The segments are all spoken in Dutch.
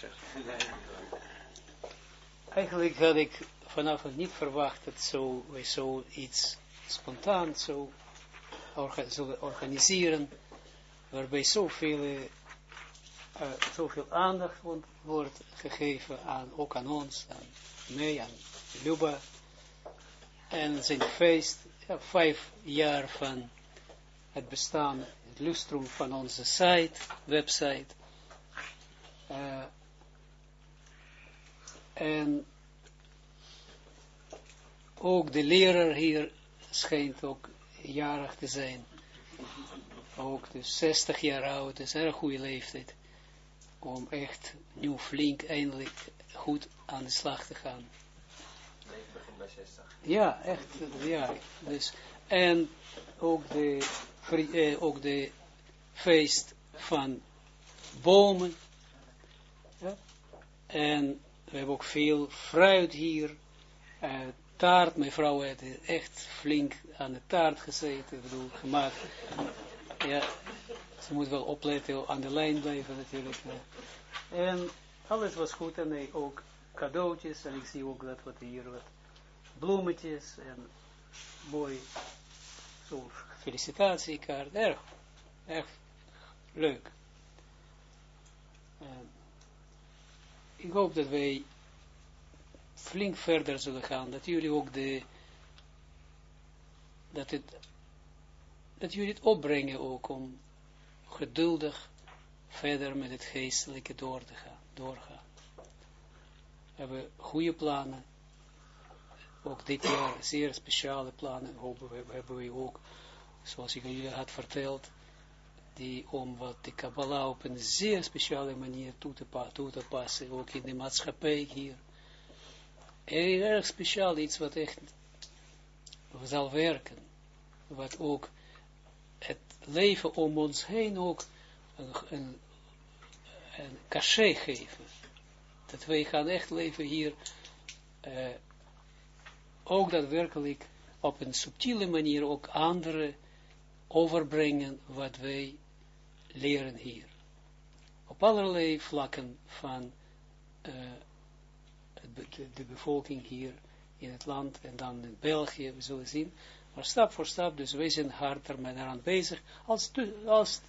Eigenlijk had ik vanaf niet verwacht dat zo, wij zo iets spontaan zo zullen organiseren, waarbij zoveel, uh, zoveel aandacht wordt, wordt gegeven aan, ook aan ons, aan mij, aan Luba, en zijn feest, ja, vijf jaar van het bestaan, het lustrum van onze site, website, uh, en ook de leraar hier schijnt ook jarig te zijn. Ook dus 60 jaar oud, is een goede leeftijd. Om echt nu flink eindelijk goed aan de slag te gaan. bij 60. Ja, echt, ja. Dus, en ook de, eh, ook de feest van bomen. En we hebben ook veel fruit hier. Uh, taart, mijn vrouw heeft echt flink aan de taart gezeten, bedoel, gemaakt. Ja, ze moet wel opletten, aan de lijn blijven natuurlijk. En alles was goed en ook cadeautjes, en ik zie ook dat wat hier wat bloemetjes en mooi, zo felicitatiekaart, erg, erg leuk. En ik hoop dat wij flink verder zullen gaan, dat jullie ook de, dat het, dat jullie het opbrengen ook om geduldig verder met het geestelijke door te gaan, doorgaan. We hebben goede plannen, ook dit jaar zeer speciale plannen, hopen we, hebben we ook, zoals ik jullie had verteld, die om wat de Kabbalah op een zeer speciale manier toe te, toe te passen, ook in de maatschappij hier, heel erg speciaal, iets wat echt zal werken, wat ook het leven om ons heen ook een, een, een cachet geven. Dat wij gaan echt leven hier, uh, ook daadwerkelijk op een subtiele manier ook anderen overbrengen wat wij leren hier. Op allerlei vlakken van de, de, bevolking hier in het land en dan in België, we zullen zien. Maar stap voor stap, dus wij zijn harder met eraan bezig, als, als,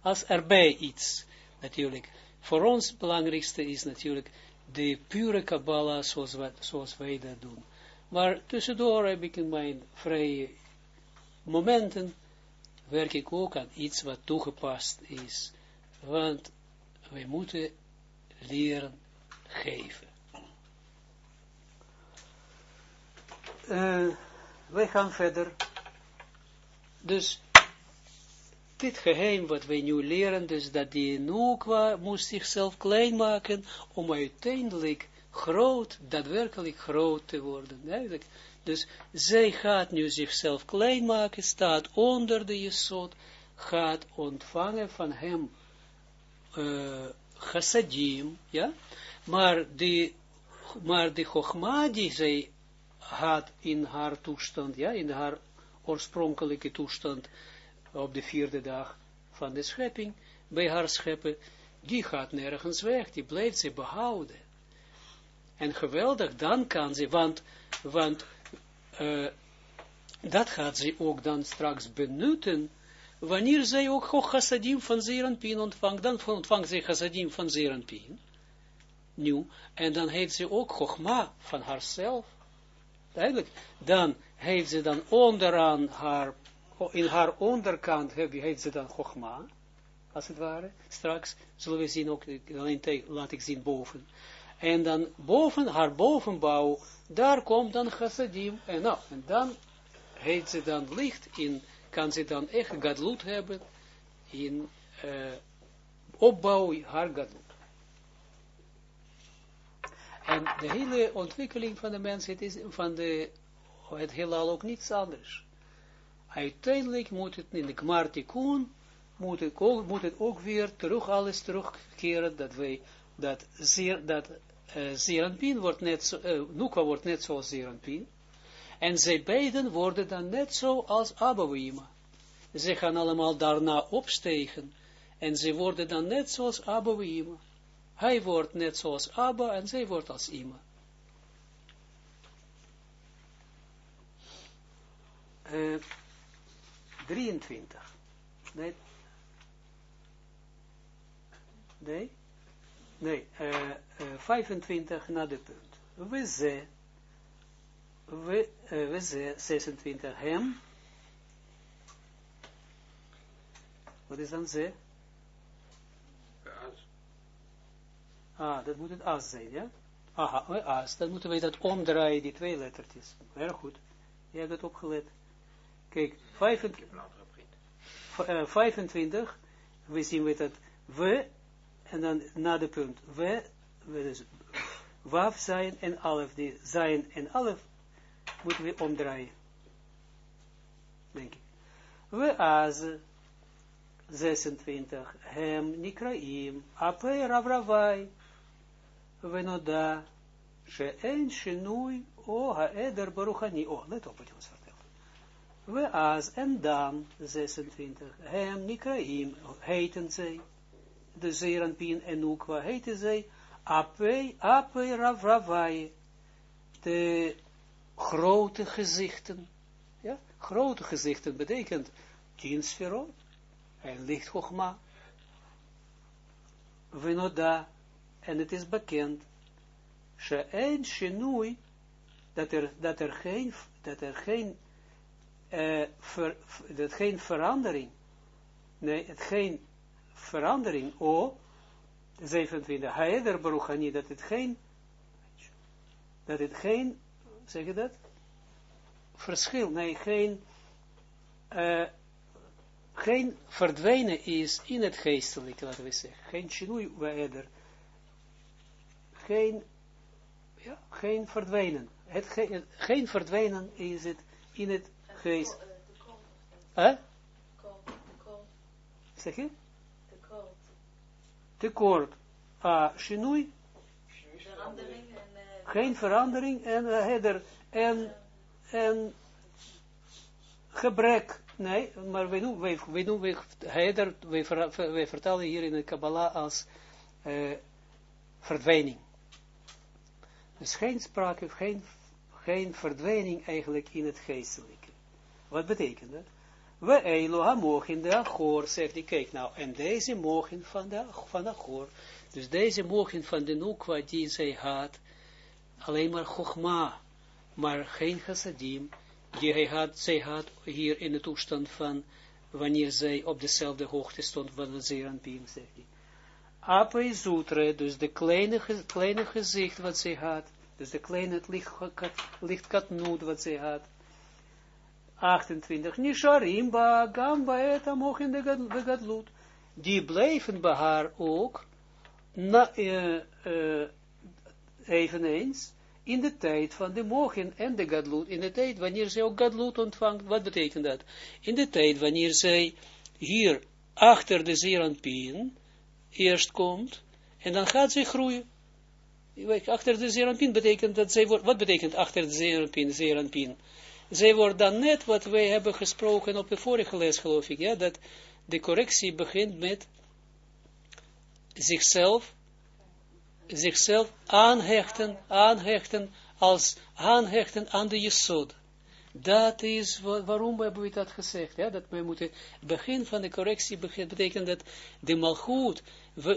als erbij iets, natuurlijk. Voor ons het belangrijkste is natuurlijk de pure Kabbalah zoals, wij, zoals wij dat doen. Maar tussendoor heb ik in mijn vrije momenten, werk ik ook aan iets wat toegepast is. Want wij moeten leren geven. uh, wij gaan verder. Dus dit geheim wat wij nu leren, dus dat die Nukwa moest zichzelf klein maken om uiteindelijk groot, daadwerkelijk groot te worden. Eigenlijk. Dus zij gaat nu zichzelf klein maken, staat onder de Jesod, gaat ontvangen van hem uh, chassadim, ja, maar die, maar die chogma die zij had in haar toestand, ja, in haar oorspronkelijke toestand, op de vierde dag van de schepping, bij haar scheppen, die gaat nergens weg, die blijft ze behouden. En geweldig, dan kan ze, want, want uh, dat gaat ze ook dan straks benutten, wanneer zij ook chassadim van Zeranpien ontvangt, dan ontvangt ze chassadim van Zeranpien, nu, en dan heeft ze ook chogma van haarzelf, Duidelijk. Dan heeft ze dan onderaan haar, in haar onderkant heeft ze dan Chogma, als het ware. Straks zullen we zien ook, alleen laat ik zien boven. En dan boven, haar bovenbouw, daar komt dan chassadim. En nou, en dan heeft ze dan licht in, kan ze dan echt gadlut hebben in uh, opbouw haar gadlut. En de hele ontwikkeling van de mensheid is van de, het heelal ook niets anders. Uiteindelijk moet het in de Gmartikun, moet het moet het ook weer terug, alles terugkeren, dat wij, dat zeer, dat uh, wordt net zo, Nukwa wordt net zoals Zeranpin, en zij beiden worden dan net zo als Abouima. Ze gaan allemaal daarna opstegen, en ze worden dan net zoals Abouima. Hij wordt net zoals Abba en zij wordt als Ima. Uh, 23. Nee. Nee. Nee. Uh, uh, 25 na de punt. We ze. We, uh, we ze 26 hem. Wat is dan ze? Ah, dat moet het as zijn, ja? Aha, as. Dan moeten we dat omdraaien, die twee lettertjes. Heel goed. Je hebt het opgelet. Kijk, 25, uh, 25 we zien we dat we, en dan na de punt we, we dus waf zijn en alef, die zijn en alef moeten we omdraaien. Denk ik. We az 26, hem nikraim, ape ravravai, we noda, she en, shinui, o ha'eder baruchani, o, let op wat je ons vertelt. We az en dan 26, hem nikraim, heten zij de Zeranpien en Nukwa, heten zij, ape, ape ravravai, de grote gezichten, ja, grote gezichten betekent tien sferot, en licht hochma, Venoda, en het is bekend, dat er, dat er geen, dat er geen, ver, dat geen verandering, nee, het geen verandering, o, 27, haeder baruchani, dat het geen, dat het geen, zeg je dat? Verschil, nee, geen, uh, geen verdwijnen is in het geestelijke, laten we zeggen. Geen shinui waeder geen, ja, geen verdwijnen. Het, ge, geen verdwijnen is het in het geest. Hè? Zeg je? Tekort. Ah, shinui. Geen verandering en uh, en, en gebrek. Nee, maar wij doen, wij, wij doen, wij, heder, wij, wij vertellen hier in de Kabbalah als uh, verdwijning. Dus geen sprake, geen, geen verdwijning eigenlijk in het geestelijke. Wat betekent dat? We Elohim mogen de Achor, zegt hij, kijk nou, en deze mogen van de, van Achor, dus deze mogen van de Nukwa die zij had, alleen maar Chogma, maar geen Chassadim, die hij had, zij had hier in de toestand van, wanneer zij op dezelfde hoogte stond van de Zeranpien, zegt hij. Ape Zutre, dus de kleine, kleine gezicht wat zij had, dus de kleine licht, wat zij had. 28. Nisharim ba gamba eta mochen de gadlut. Die bleven bij haar ook, na, uh, eveneens, in de tijd van de mogen en de gadlut, in de tijd wanneer zij ook gadlut ontvangt, wat betekent dat? In de tijd wanneer zij hier achter de zeranpien, eerst komt, en dan gaat ze groeien. Achter de zeranpien betekent dat zij wordt, wat betekent achter de zeranpien, zeranpien? Zij wordt dan net wat wij hebben gesproken op de vorige les, geloof ik, ja, dat de correctie begint met zichzelf, zichzelf aanhechten, aanhechten, als aanhechten aan de jesod. Dat is, waarom hebben we dat gezegd? Ja? Dat we moeten, begin van de correctie betekent dat de malgoed,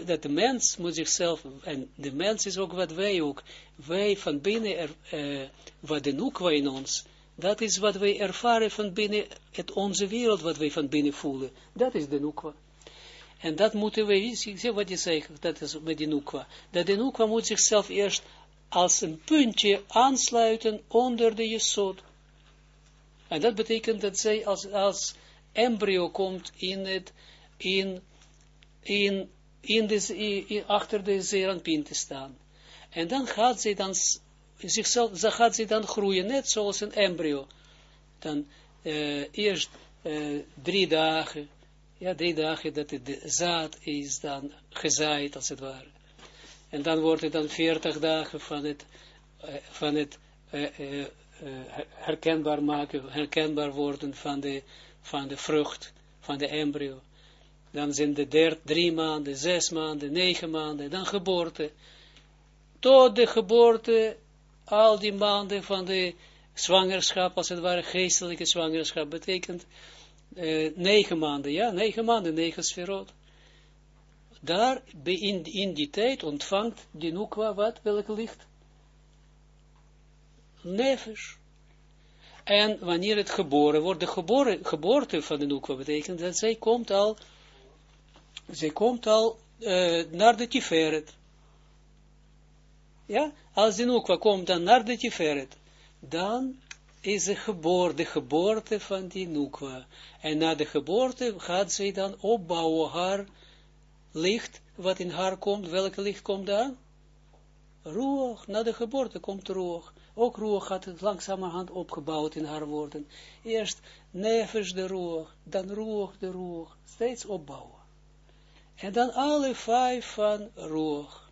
dat de mens moet zichzelf, en de mens is ook wat wij ook, wij van binnen, er, uh, wat de in ons, dat is wat wij ervaren van binnen het onze wereld, wat wij van binnen voelen. Dat is de noekwa. En dat moeten we, zie wat je zegt, dat is met de noekwa. Dat de noekwa moet zichzelf eerst als een puntje aansluiten onder de jesod. En dat betekent dat zij als, als embryo komt in het, in, in, in de, in, achter de zeranpien te staan. En dan gaat zij dan zichzelf, gaat zij dan groeien, net zoals een embryo. Dan uh, eerst uh, drie dagen, ja, drie dagen dat de zaad is dan gezaaid, als het ware. En dan wordt het dan veertig dagen van het, uh, van het herkenbaar maken, herkenbaar worden van de, van de vrucht, van de embryo. dan zijn de derde, drie maanden, zes maanden, negen maanden, dan geboorte. Tot de geboorte, al die maanden van de zwangerschap, als het ware geestelijke zwangerschap, betekent uh, negen maanden, ja, negen maanden, negen. Daar, in, in die tijd, ontvangt die Nukwa wat, welk licht? Nefesh. En wanneer het geboren wordt, de geboren, geboorte van de Nukwa betekent dat zij komt al, zij komt al uh, naar de Tiferet. Ja, als de Nukwa komt dan naar de Tiferet, dan is de geboorte, van die Nukwa. En na de geboorte gaat zij dan opbouwen haar licht, wat in haar komt. Welke licht komt dan? Roeg, na de geboorte komt roeg. Ook roeg gaat het langzamerhand opgebouwd in haar woorden. Eerst nevens de roeg, dan roeg de roeg. Steeds opbouwen. En dan alle vijf van roeg.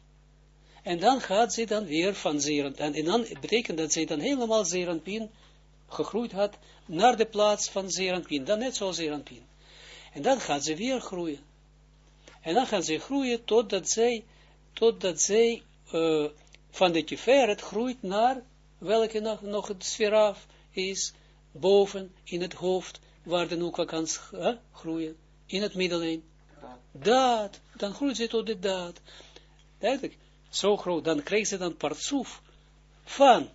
En dan gaat ze dan weer van zeren. En, dan betekent dat ze dan helemaal zerenpien gegroeid had naar de plaats van zerenpien. Dan net zoals zerenpien. En dan gaat ze weer groeien. En dan gaan ze groeien totdat zij, totdat zij uh, van de tiferet groeit naar welke nog, nog het sferaf is, boven in het hoofd, waar de noekwa kan uh, groeien, in het middenlijn. Daad, dan groeit ze tot de daad. Duidelijk, zo groot, dan krijgt ze dan partsoef van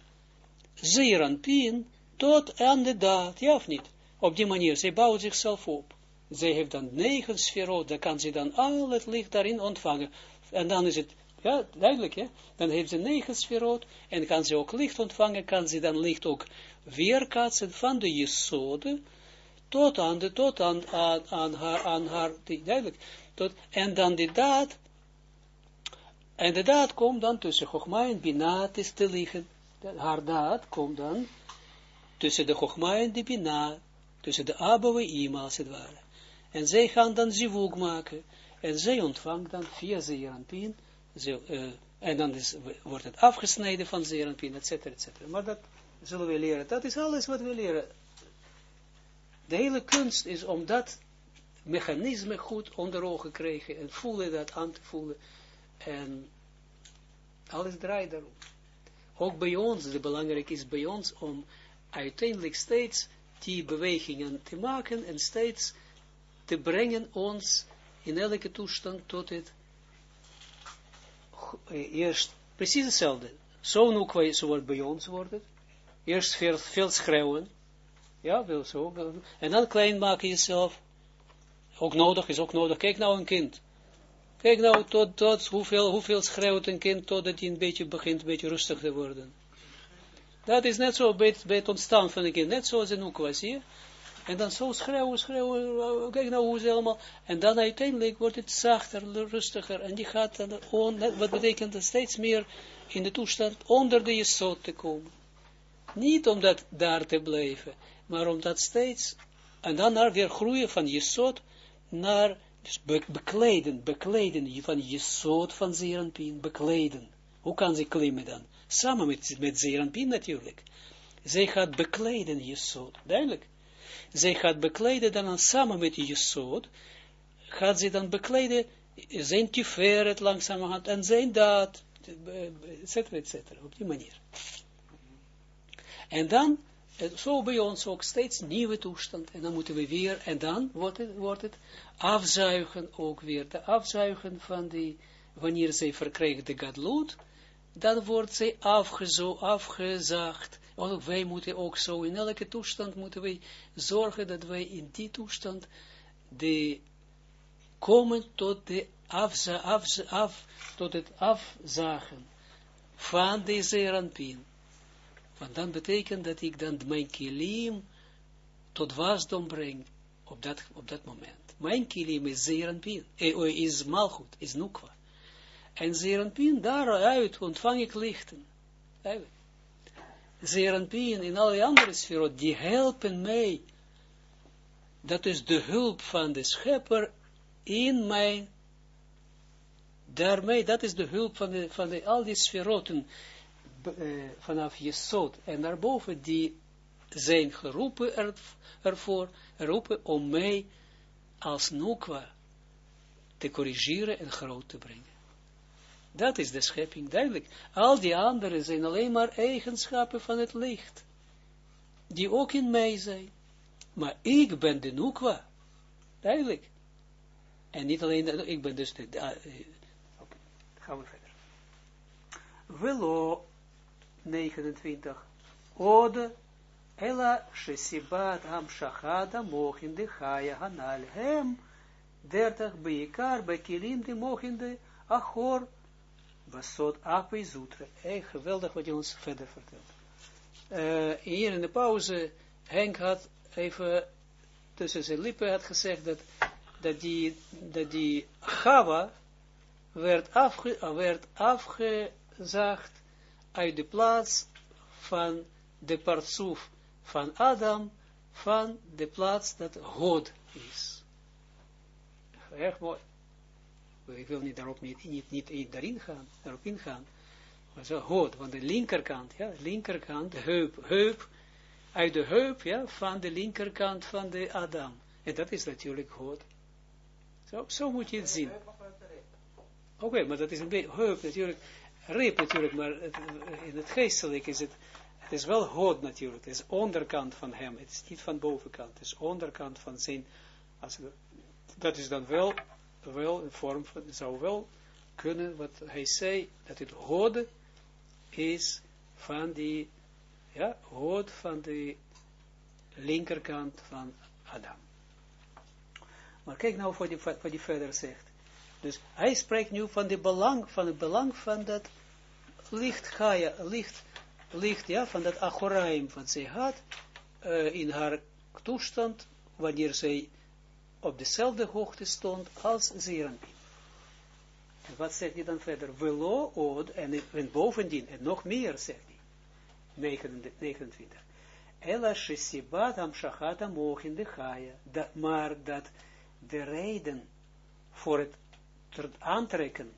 zeeranpien tot aan de daad, ja of niet? Op die manier, zij bouwt zichzelf op. Zij heeft dan negen sferot, dan kan ze dan al het licht daarin ontvangen. En dan is het, ja, duidelijk, ja. Dan heeft ze negen sferot, en kan ze ook licht ontvangen, kan ze dan licht ook weerkaatsen van de jesode, tot aan, de, tot aan, aan, haar, aan haar, die, duidelijk, tot, en dan de daad, en de daad komt dan tussen Chogma en Bina te liggen. Haar daad komt dan tussen de Chogma en de Bina, tussen de Abba en Ima, als het ware. En zij gaan dan zivug maken. En zij ontvangt dan via zeeranpien. Uh, en dan is, wordt het afgesneden van zeeranpien, et cetera, et cetera. Maar dat zullen we leren. Dat is alles wat we leren. De hele kunst is om dat mechanisme goed onder ogen te krijgen. En voelen dat aan te voelen. En alles draait daarom. Ook bij ons, het belangrijk is bij ons om uiteindelijk steeds die bewegingen te maken en steeds te brengen ons in elke toestand tot het eh, eerst precies hetzelfde. Zo nu zo wordt bij ons wordt. Eerst veel, veel schreeuwen. Ja, wel zo. En dan klein maken jezelf. Ook nodig, is ook nodig. Kijk nou een kind. Kijk nou tot, tot hoeveel, hoeveel schreeuwt een kind totdat hij een beetje begint een beetje rustig te worden. Dat is net zo bij het, ontstaan van een kind. Net zoals een oekwa, zie je? En dan zo schreeuwen, schreeuwen, kijk nou hoe ze allemaal, en dan uiteindelijk wordt het zachter, rustiger, en die gaat dan, on, wat betekent dat steeds meer in de toestand onder de jesot te komen. Niet om dat daar te blijven, maar om dat steeds, en dan naar weer groeien van jesot naar, dus be, bekleden, bekleden van jesot van Zeranpien, bekleden. Hoe kan ze klimmen dan? Samen met, met Zeranpien natuurlijk. Zij gaat bekleden jesot, duidelijk zij gaat bekleden dan samen met Jesod, gaat ze dan bekleden zijn tiferet langzamerhand en zijn daad, et cetera, et cetera, op die manier. En dan, zo bij ons ook steeds nieuwe toestand, en dan moeten we weer, en dan wordt het, wordt het afzuigen ook weer, de afzuigen van die, wanneer zij verkrijgt de gadloed, dan wordt zij afgezo, afgezaagd, ook wij moeten ook zo, in elke toestand moeten wij zorgen dat wij in die toestand de, komen tot, de afza, af, af, tot het afzagen van deze rampin. Want dan betekent dat ik dan mijn kilim tot wasdom breng op dat, op dat moment. Mijn kilim is zeeranpin, eh, is malchut, is nukwa. En zeeranpin, daaruit ontvang ik lichten. Eigenlijk. Zeranpien in alle andere sferen, die helpen mij. Dat is de hulp van de schepper in mij. Daarmee, dat is de hulp van, de, van de, al die sferoten uh, vanaf Jesod en daarboven, die zijn geroepen er, ervoor, geroepen om mij als Nukwa te corrigeren en groot te brengen. Dat is de schepping, duidelijk. Al die anderen zijn alleen maar eigenschappen van het licht, die ook in mij zijn. Maar ik ben de Nukwa, duidelijk. En niet alleen, ik ben dus de, uh, okay. gaan we verder. Velo 29, Ode, Ella Shesibat Ham Shachada Mochin de Chaya Hanal Hem, 30 Beikar, Bekilim de Mochin de Achor, Basot Ape Zutre. Hey, geweldig wat je ons verder vertelt. Uh, hier in de pauze, Henk had even tussen zijn lippen had gezegd dat, dat die, dat die Chava werd, afge, werd afgezaagd uit de plaats van de partsoef van Adam, van de plaats dat God is. Erg mooi ik wil niet daarop niet, niet, niet daarin gaan, daarop ingaan, maar zo hoort, van de linkerkant, ja, linkerkant, heup, heup, uit de heup, ja, van de linkerkant van de Adam. En dat is natuurlijk God. Zo, zo moet je het zien. Oké, maar dat is een beetje, heup natuurlijk, reep natuurlijk, maar in het geestelijk is het, het is wel God natuurlijk, het is onderkant van hem, het is niet van bovenkant, het is onderkant van zijn, als, dat is dan wel wel een vorm van, zou wel kunnen, wat hij zei, dat het hoorde is van die, ja, hoort van de linkerkant van Adam. Maar kijk nou wat hij, wat die verder zegt. Dus hij spreekt nu van, de belang, van het belang van dat licht Gaia, licht, licht, ja, van dat achoraim, wat zij had, uh, in haar toestand, wanneer zij op dezelfde hoogte stond als Zeranpin. En wat zegt hij dan verder? Velo od, en, en bovendien, en nog meer zegt hij, 29. Ella shesibat am shachata in de chaya, maar dat de reden voor het aantrekken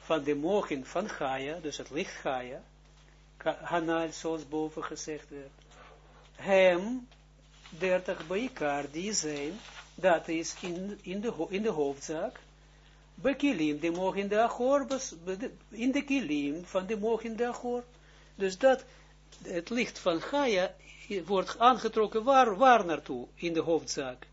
van de mochin van Gaia, dus het licht Gaia, Hanal, zoals boven gezegd werd, hem, dertig bij die zijn, dat is in, in, de, in de hoofdzaak, bekilim, de mogen in de achor, in de kilim van de mogen in de achor. Dus dat, het licht van Gaia wordt aangetrokken waar, waar naartoe, in de hoofdzaak.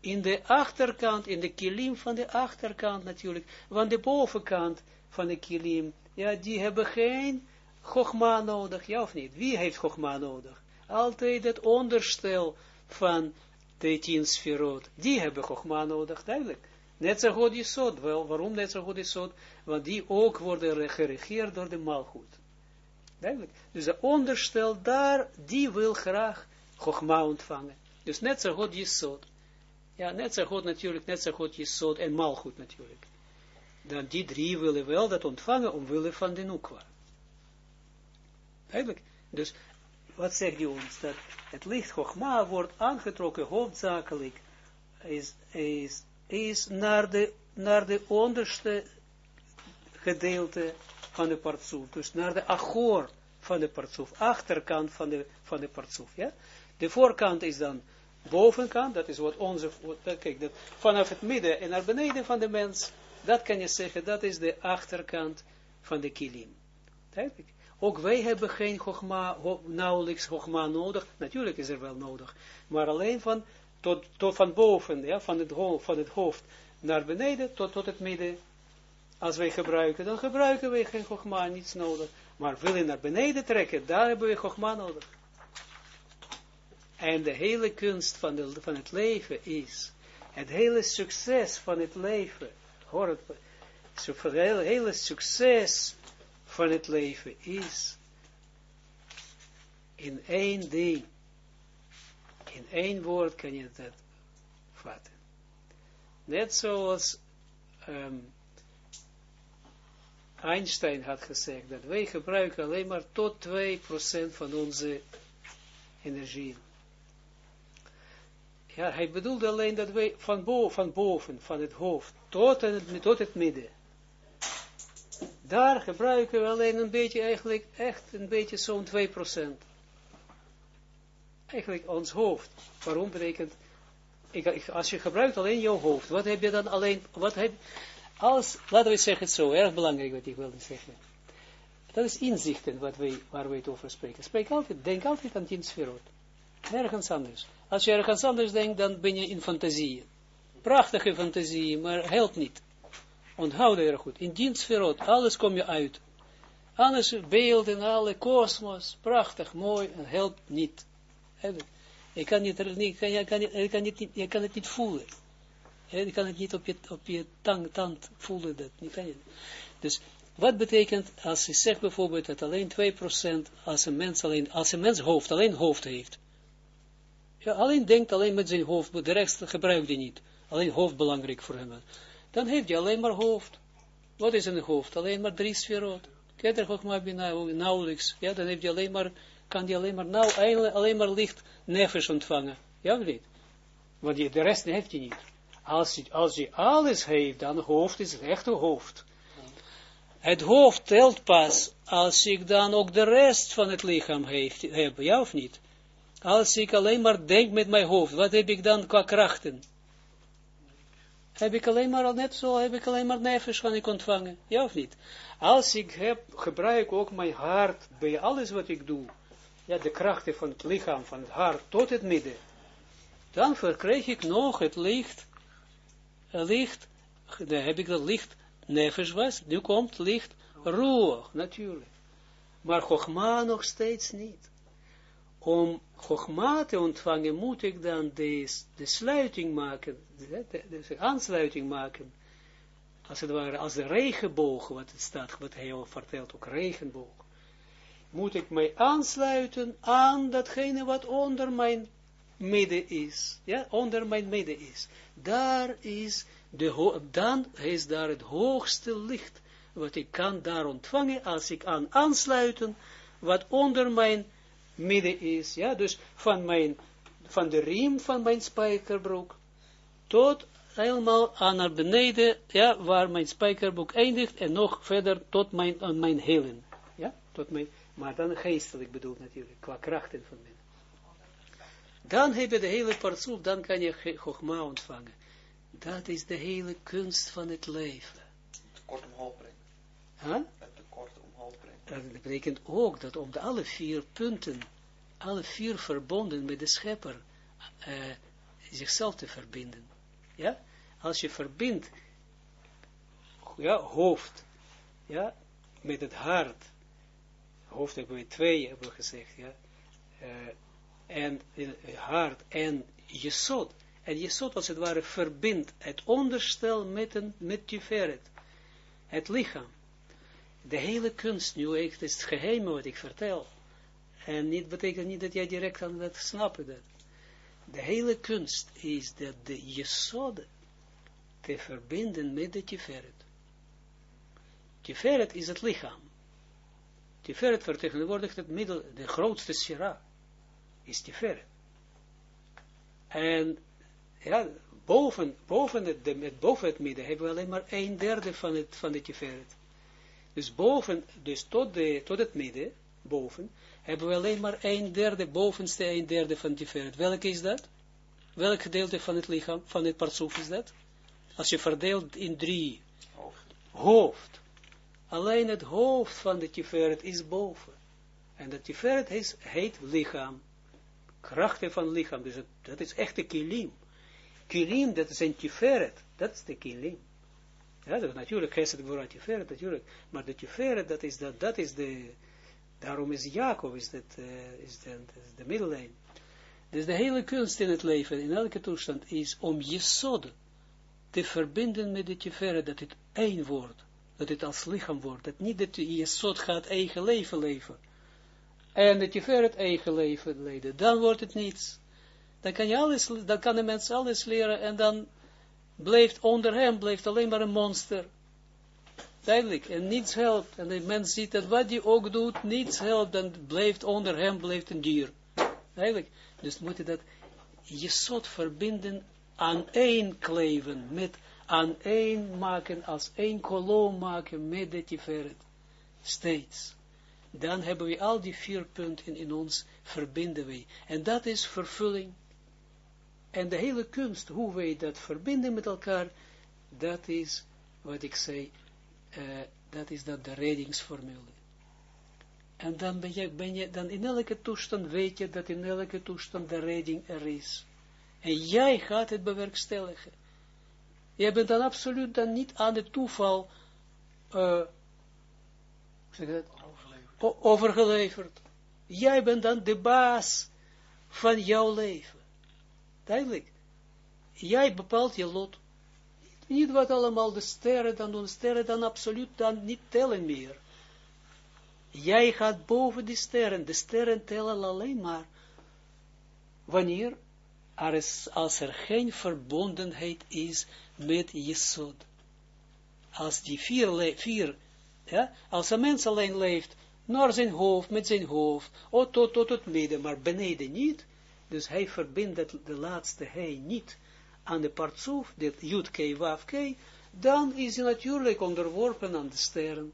In de achterkant, in de kilim van de achterkant natuurlijk, want de bovenkant van de kilim, ja, die hebben geen gogma nodig, ja of niet? Wie heeft gogma nodig? Altijd het onderstel van de tien sferot, die hebben Chogma nodig, duidelijk. Net zo goed is zo, wel, waarom net zo goed is zo? Want die ook worden geregeerd door de malgoed. Duidelijk. Dus de onderstel daar, die wil graag Chogma ontvangen. Dus net zo goed is zo. Ja, net zo goed natuurlijk, net zo goed is zo en malgoed natuurlijk. Dan die drie willen wel dat ontvangen omwille van de Nukwa. Duidelijk. Dus wat zegt hij ons? Dat het licht Chogma wordt aangetrokken hoofdzakelijk is, is, is naar, de, naar de onderste gedeelte van de partsoef. Dus naar de achor van de partsoef. Achterkant van de, van de partsoef. De voorkant is dan bovenkant. Dat is wat onze, wat, kijk, dat, vanaf het midden en naar beneden van de mens. Dat kan je zeggen, dat is de achterkant van de kilim. Duidelijk. Ook wij hebben geen gogma, nauwelijks gogma nodig. Natuurlijk is er wel nodig. Maar alleen van, tot, van boven, ja, van, het hoofd, van het hoofd naar beneden, tot, tot het midden. Als wij gebruiken, dan gebruiken wij geen gogma, niets nodig. Maar willen naar beneden trekken, daar hebben we gogma nodig. En de hele kunst van, van het leven is, het hele succes van het leven, hoor het, het hele succes van het leven is in één ding, in één woord kan je dat vatten. Net zoals um, Einstein had gezegd, dat wij gebruiken alleen maar tot 2% van onze energie. Ja, hij bedoelde alleen dat wij van boven, van, boven, van het hoofd, tot het, tot het midden, daar gebruiken we alleen een beetje, eigenlijk echt een beetje zo'n 2%. Eigenlijk ons hoofd. Waarom betekent ik, als je gebruikt alleen jouw hoofd, wat heb je dan alleen, wat heb, als, laten we zeggen het zo, erg belangrijk wat ik wilde zeggen. Dat is inzichten wat wij, waar we het over spreken. Spreek altijd, denk altijd aan tien sferot. Nergens anders. Als je ergens anders denkt, dan ben je in fantasie. Prachtige fantasie, maar helpt niet. Onthoud er goed. In tien sferot, alles kom je uit. Alles beelden, alle kosmos, prachtig, mooi, en helpt niet. Je kan, niet, kan, je, kan, kan niet, je kan het niet voelen. Je kan het niet op je, op je tang, tand voelen. Dat, niet. Dus wat betekent als je zegt bijvoorbeeld dat alleen 2% als een mens alleen, als een mens hoofd, alleen hoofd heeft. Ja, alleen denkt alleen met zijn hoofd, de rest gebruikt hij niet. Alleen hoofd belangrijk voor hem. Dan heeft hij alleen maar hoofd. Wat is een hoofd? Alleen maar drie sferot. Keter Chokma nauwelijks. Ja, dan heeft hij alleen maar, kan hij alleen maar, nou, alleen maar licht nefes ontvangen. Ja niet? Want de rest heeft hij niet. Als hij, als hij alles heeft, dan hoofd is het echte hoofd. Het hoofd telt pas als ik dan ook de rest van het lichaam heeft, heb, ja of niet? Als ik alleen maar denk met mijn hoofd, wat heb ik dan qua krachten? Heb ik alleen maar, net zo, heb ik alleen maar nefes van ik ontvangen, ja of niet? Als ik heb, gebruik ook mijn hart bij alles wat ik doe, ja, de krachten van het lichaam, van het hart tot het midden, dan verkrijg ik nog het licht, licht, dan heb ik dat licht nefes was, nu komt licht roer, natuurlijk. Maar Chogma nog steeds niet. Om Chogma te ontvangen moet ik dan de, de sluiting maken, de, de, aansluiting maken, als het ware, als de regenboog, wat het staat, wat hij al vertelt, ook regenboog. Moet ik mij aansluiten aan datgene wat onder mijn midden is. Ja, onder mijn midden is. Daar is de, dan is daar het hoogste licht, wat ik kan daar ontvangen, als ik aan aansluiten, wat onder mijn midden is, ja, dus van mijn, van de riem van mijn spijkerbroek, tot helemaal aan naar beneden, ja, waar mijn spijkerbroek eindigt, en nog verder tot mijn, aan mijn helen, ja, tot mijn, maar dan geestelijk bedoeld natuurlijk, qua krachten van binnen. Dan heb je de hele partsoef, dan kan je Chogma ontvangen. Dat is de hele kunst van het leven. Kort omhoog brengen. Huh? Het tekort omhoog brengen. Dat betekent ook dat om de alle vier punten, alle vier verbonden met de schepper, uh, zichzelf te verbinden. Ja? Als je verbindt, ja, hoofd, ja, met het hart, hoofd hebben we twee, hebben we gezegd, ja, uh, en uh, hart en je zot, en je zult als het ware verbindt het onderstel met, een, met het lichaam. De hele kunst, nu het is het geheime wat ik vertel. En niet betekent niet dat jij direct aan dat snappen dat. De hele kunst is dat de jesode te verbinden met de Tiferet. Tiferet is het lichaam. Tiferet vertegenwoordigt het middel, de grootste sfera, is Tiferet. En ja, boven, boven, het, boven het midden hebben we alleen maar een derde van, het, van de tiferet. Dus boven, dus tot, de, tot het midden, boven, hebben we alleen maar een derde, bovenste een derde van tiferet. Welk is dat? Welk gedeelte van het lichaam, van het partsoef is dat? Als je verdeelt in drie. Hoofd. Hoofd. Alleen het hoofd van de tiferet is boven. En de tiferet heet, heet lichaam. Krachten van lichaam. Dus het, dat is echt een kilim. Kilim, dat is een tiferet, dat is de kilim. Ja, dat natuurlijk, Gesed Gvora tiferet, natuurlijk, maar de tiferet, dat is, dat, dat is de, daarom is Jacob, is, dat, is, de, de. Dus de hele kunst in het leven, in elke toestand, is om Jesod te verbinden met de tiferet, dat het één wordt, dat het als lichaam wordt, dat niet dat Jesod gaat eigen leven leven, en de tiferet eigen leven leiden, dan wordt het niets. Dan kan, je alles, dan kan de mens alles leren en dan blijft onder hem blijft alleen maar een monster. Duidelijk, en niets helpt. En de mens ziet dat wat hij ook doet, niets helpt, dan blijft onder hem blijft een dier. Duidelijk. Dus moet je dat je soort verbinden aan één kleven, met aan één maken, als één kolom maken met de tiferet. Steeds. Dan hebben we al die vier punten in ons, verbinden we. En dat is vervulling En de hele kunst, hoe wij dat verbinden met elkaar, dat is wat ik zei, uh, dat is dat de redingsformule. En dan ben je, ben je, dan in elke toestand weet je dat in elke toestand de redding er is. En jij gaat het bewerkstelligen. Je bent dan absoluut dan niet aan het toeval uh, overgeleverd. overgeleverd. Jij bent dan de baas van jouw leven. Duidelijk. Jij bepaalt je lot. Niet wat allemaal de sterren dan doen. Sterren dan absoluut dan niet tellen meer. Jij gaat boven die sterren. De sterren tellen alleen maar wanneer er als er geen verbondenheid is met Jesod. Als die vier, vier ja, als een mens alleen leeft naar zijn hoofd, met zijn hoofd, of tot, tot het midden, maar beneden niet, dus hij verbindt de laatste hij niet aan de partsoef, dit Jud K, Waf K, dan is hij natuurlijk onderworpen aan de sterren.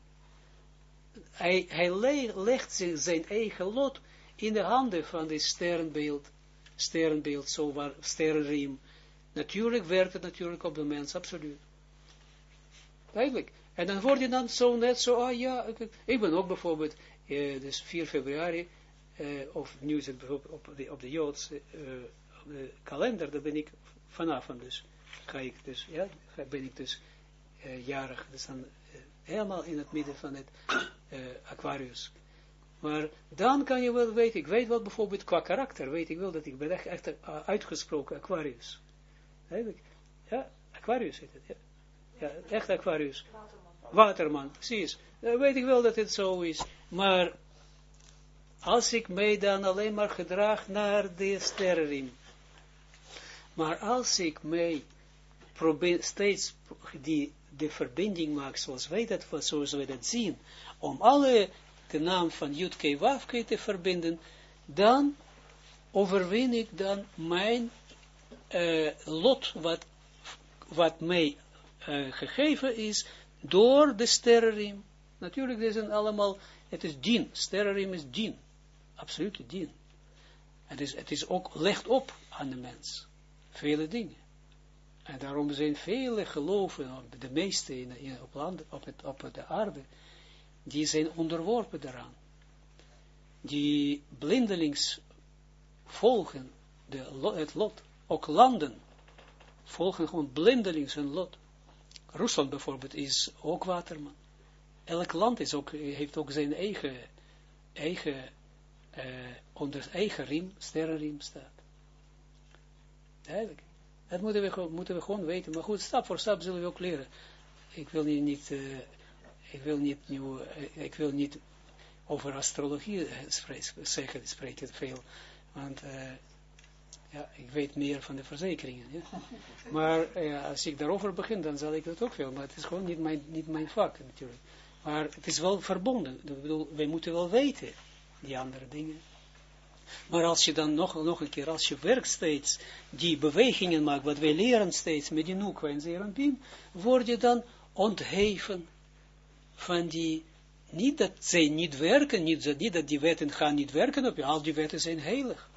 Hij, hij legt zich zijn eigen lot in de handen van dit sterrenbeeld, sterrenbeeld, zo waar, sterrenriem. Natuurlijk werkt het natuurlijk op de mens, absoluut. Eigenlijk. En dan word je dan zo net zo, ah ja, ik, ben ook bijvoorbeeld, eh, dus 4 februari, eh, of nu is het bijvoorbeeld op de, op de Joodse eh, de kalender, daar ben ik vanavond dus, ga ik dus, ja, ben ik dus uh, jarig, dus dan uh, helemaal in het midden van het uh, Aquarius. Maar dan kan je wel weten, ik weet wel bijvoorbeeld qua karakter, weet ik wel dat ik ben echt, echt uitgesproken Aquarius. Ja, Aquarius heet het, ja. Ja, echt Aquarius. Waterman, Waterman precies. Dan weet ik wel dat het zo is. Maar als ik mij dan alleen maar gedraag naar de sterrenriem, maar als ik mij probeer steeds die, de verbinding maak, zoals wij dat, zoals wij dat zien, om alle de naam van Jutke Wafke te verbinden, dan overwin ik dan mijn uh, lot, wat, wat mij uh, gegeven is, door de sterrenriem. Natuurlijk, dit zijn allemaal, het is dien, sterrenriem is dien, absoluut dien. Het is, het is ook, legt op aan de mens vele dingen. En daarom zijn vele geloven, de meeste in, in, op, land, op, het, op de aarde, die zijn onderworpen daaraan. Die blindelings volgen de, het lot. Ook landen volgen gewoon blindelings hun lot. Rusland bijvoorbeeld is ook waterman. Elk land is ook, heeft ook zijn eigen, eigen uh, onder eigen riem, sterrenriem staat. Eigenlijk. Dat moeten we, moeten we gewoon weten. Maar goed, stap voor stap zullen we ook leren. Ik wil niet, niet uh, ik wil niet, nieuw, uh, ik wil niet over astrologie zeggen, spreken veel. Want ja, ik weet meer van de verzekeringen. Ja. Maar ja, als ik daarover begin, dan zal ik dat ook veel. Maar het is gewoon niet mijn, niet mijn vak natuurlijk. Maar het is wel verbonden. Ik bedoel, wij moeten wel weten, die andere dingen. Maar als je dan nog, nog een keer, als je werkt steeds, die bewegingen maakt, wat wij leren steeds met die Nukwa en Zerampim, word je dan ontheven van die, niet dat zij niet werken, niet, dat, die wetten gaan niet werken op je, al die wetten zijn heilig.